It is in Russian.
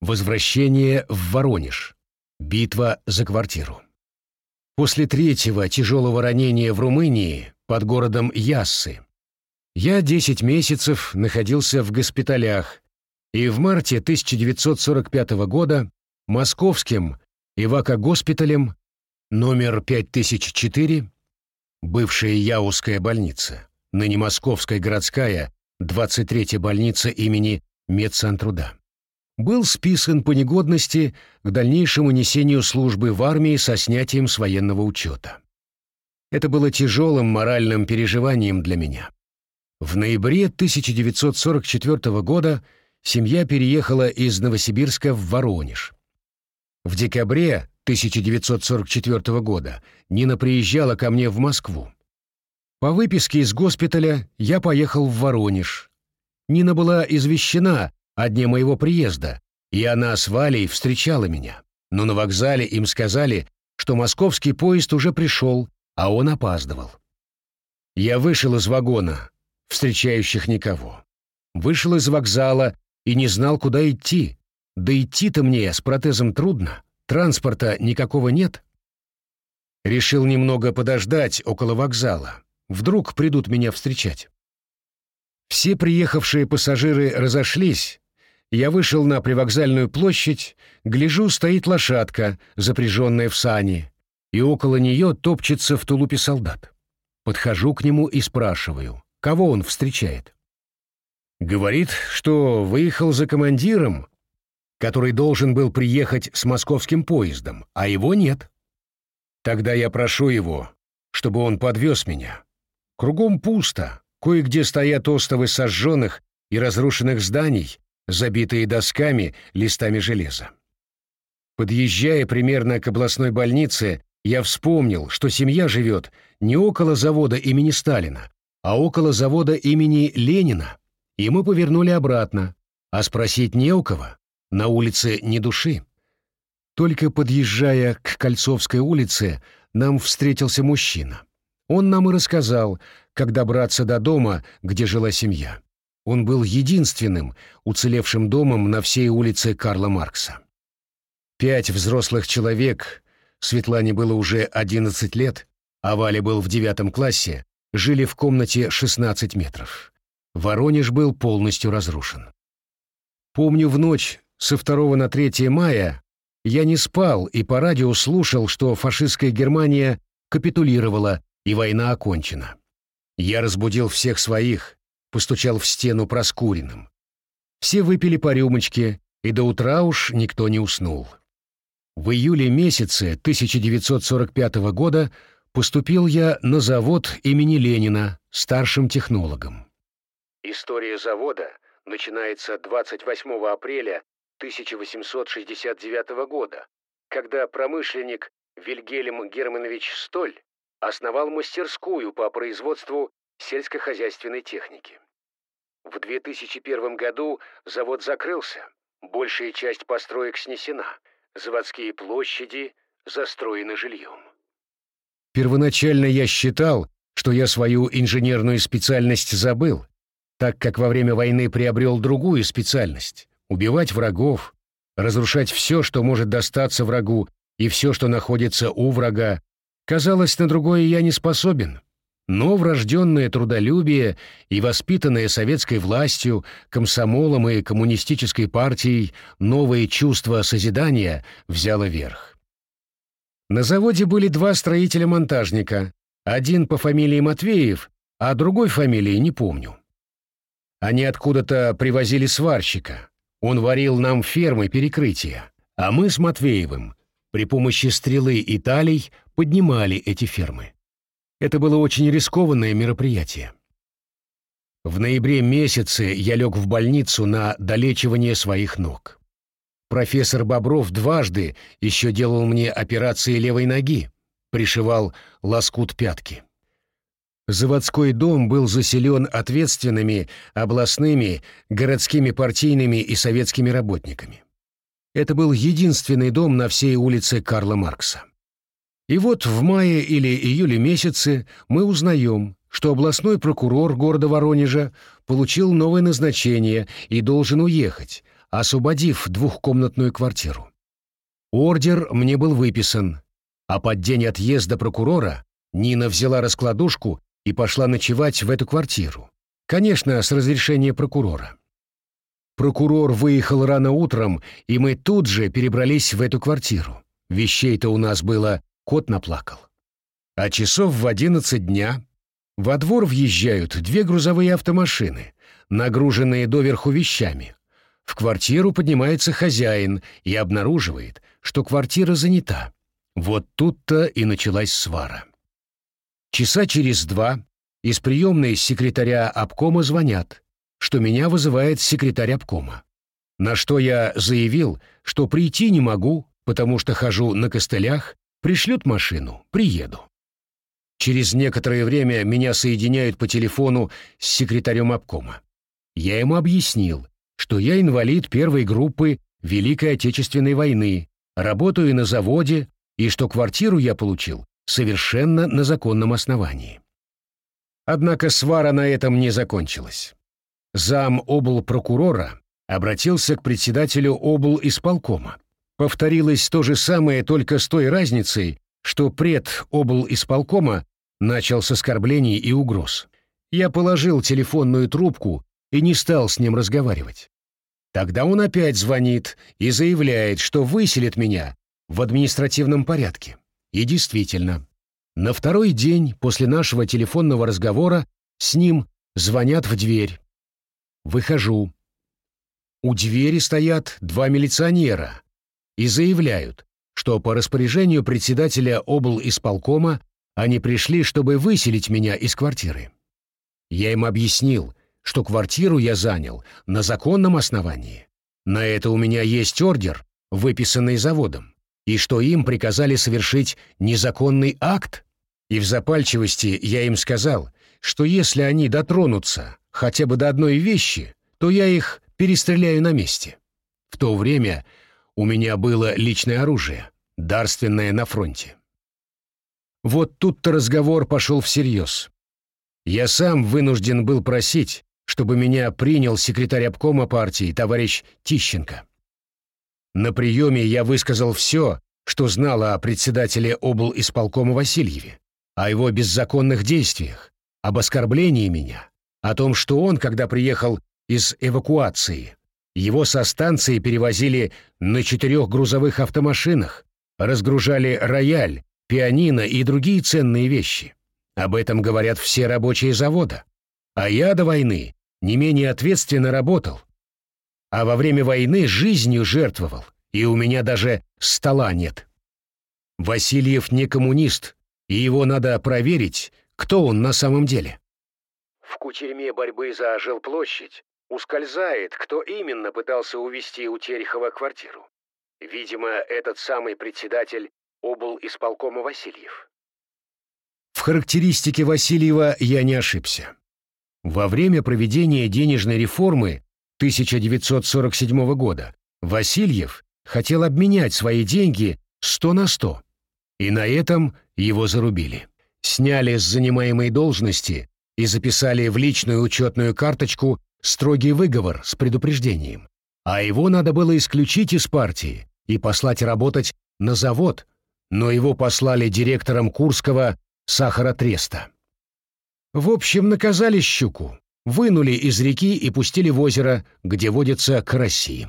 Возвращение в Воронеж. Битва за квартиру. После третьего тяжелого ранения в Румынии под городом Яссы я 10 месяцев находился в госпиталях и в марте 1945 года московским Ивако-госпиталем номер 5004, бывшая Яузская больница, ныне Московская городская, 23-я больница имени Медсантруда, был списан по негодности к дальнейшему несению службы в армии со снятием с военного учета. Это было тяжелым моральным переживанием для меня. В ноябре 1944 года семья переехала из Новосибирска в Воронеж. В декабре 1944 года Нина приезжала ко мне в Москву. По выписке из госпиталя я поехал в Воронеж. Нина была извещена о дне моего приезда, и она с Валей встречала меня. Но на вокзале им сказали, что московский поезд уже пришел, а он опаздывал. Я вышел из вагона, встречающих никого. Вышел из вокзала и не знал, куда идти. Да идти-то мне с протезом трудно, транспорта никакого нет. Решил немного подождать около вокзала. Вдруг придут меня встречать. Все приехавшие пассажиры разошлись. Я вышел на привокзальную площадь, гляжу, стоит лошадка, запряженная в сани, и около нее топчется в тулупе солдат. Подхожу к нему и спрашиваю, кого он встречает. Говорит, что выехал за командиром, который должен был приехать с московским поездом, а его нет. Тогда я прошу его, чтобы он подвез меня. Кругом пусто, кое-где стоят остовы сожженных и разрушенных зданий, забитые досками, листами железа. Подъезжая примерно к областной больнице, я вспомнил, что семья живет не около завода имени Сталина, а около завода имени Ленина и мы повернули обратно, а спросить не у кого, на улице ни души. Только подъезжая к Кольцовской улице, нам встретился мужчина. Он нам и рассказал, как добраться до дома, где жила семья. Он был единственным уцелевшим домом на всей улице Карла Маркса. Пять взрослых человек, Светлане было уже 11 лет, а Валя был в девятом классе, жили в комнате 16 метров. Воронеж был полностью разрушен. Помню, в ночь со 2 на 3 мая я не спал и по радио слушал, что фашистская Германия капитулировала и война окончена. Я разбудил всех своих, постучал в стену проскуренным. Все выпили по рюмочке, и до утра уж никто не уснул. В июле месяце 1945 года поступил я на завод имени Ленина старшим технологом. История завода начинается 28 апреля 1869 года, когда промышленник Вильгельм Германович Столь основал мастерскую по производству сельскохозяйственной техники. В 2001 году завод закрылся, большая часть построек снесена, заводские площади застроены жильем. Первоначально я считал, что я свою инженерную специальность забыл, так как во время войны приобрел другую специальность — убивать врагов, разрушать все, что может достаться врагу, и все, что находится у врага. Казалось, на другое я не способен. Но врожденное трудолюбие и воспитанное советской властью, комсомолом и коммунистической партией новое чувство созидания взяло верх. На заводе были два строителя-монтажника, один по фамилии Матвеев, а другой фамилии не помню. Они откуда-то привозили сварщика. Он варил нам фермы перекрытия, а мы с Матвеевым при помощи стрелы и талий поднимали эти фермы. Это было очень рискованное мероприятие. В ноябре месяце я лег в больницу на долечивание своих ног. Профессор Бобров дважды еще делал мне операции левой ноги, пришивал лоскут пятки. Заводской дом был заселен ответственными областными, городскими партийными и советскими работниками. Это был единственный дом на всей улице Карла Маркса. И вот в мае или июле месяце мы узнаем, что областной прокурор города Воронежа получил новое назначение и должен уехать, освободив двухкомнатную квартиру. Ордер мне был выписан, а под день отъезда прокурора Нина взяла раскладушку и пошла ночевать в эту квартиру. Конечно, с разрешения прокурора. Прокурор выехал рано утром, и мы тут же перебрались в эту квартиру. Вещей-то у нас было, кот наплакал. А часов в одиннадцать дня во двор въезжают две грузовые автомашины, нагруженные доверху вещами. В квартиру поднимается хозяин и обнаруживает, что квартира занята. Вот тут-то и началась свара. Часа через два из приемной секретаря обкома звонят, что меня вызывает секретарь обкома. На что я заявил, что прийти не могу, потому что хожу на костылях, пришлют машину, приеду. Через некоторое время меня соединяют по телефону с секретарем обкома. Я ему объяснил, что я инвалид первой группы Великой Отечественной войны, работаю на заводе и что квартиру я получил совершенно на законном основании. Однако свара на этом не закончилась. Зам обл. прокурора обратился к председателю обл. исполкома. Повторилось то же самое, только с той разницей, что пред обл. исполкома начал с оскорблений и угроз. Я положил телефонную трубку и не стал с ним разговаривать. Тогда он опять звонит и заявляет, что выселит меня в административном порядке. И действительно, на второй день после нашего телефонного разговора с ним звонят в дверь. Выхожу. У двери стоят два милиционера и заявляют, что по распоряжению председателя обл. исполкома они пришли, чтобы выселить меня из квартиры. Я им объяснил, что квартиру я занял на законном основании. На это у меня есть ордер, выписанный заводом и что им приказали совершить незаконный акт, и в запальчивости я им сказал, что если они дотронутся хотя бы до одной вещи, то я их перестреляю на месте. В то время у меня было личное оружие, дарственное на фронте. Вот тут-то разговор пошел всерьез. Я сам вынужден был просить, чтобы меня принял секретарь обкома партии товарищ Тищенко. На приеме я высказал все, что знала о председателе обл. исполкома Васильеве, о его беззаконных действиях, об оскорблении меня, о том, что он, когда приехал из эвакуации, его со станции перевозили на четырех грузовых автомашинах, разгружали рояль, пианино и другие ценные вещи. Об этом говорят все рабочие завода. А я до войны не менее ответственно работал, а во время войны жизнью жертвовал, и у меня даже стола нет. Васильев не коммунист, и его надо проверить, кто он на самом деле. В кучерьме борьбы за жилплощадь ускользает, кто именно пытался увести у Терехова квартиру. Видимо, этот самый председатель обл. исполкома Васильев. В характеристике Васильева я не ошибся. Во время проведения денежной реформы 1947 года Васильев хотел обменять свои деньги 100 на 100, и на этом его зарубили. Сняли с занимаемой должности и записали в личную учетную карточку строгий выговор с предупреждением, а его надо было исключить из партии и послать работать на завод, но его послали директором Курского сахаротреста. В общем, наказали щуку, вынули из реки и пустили в озеро, где водится караси.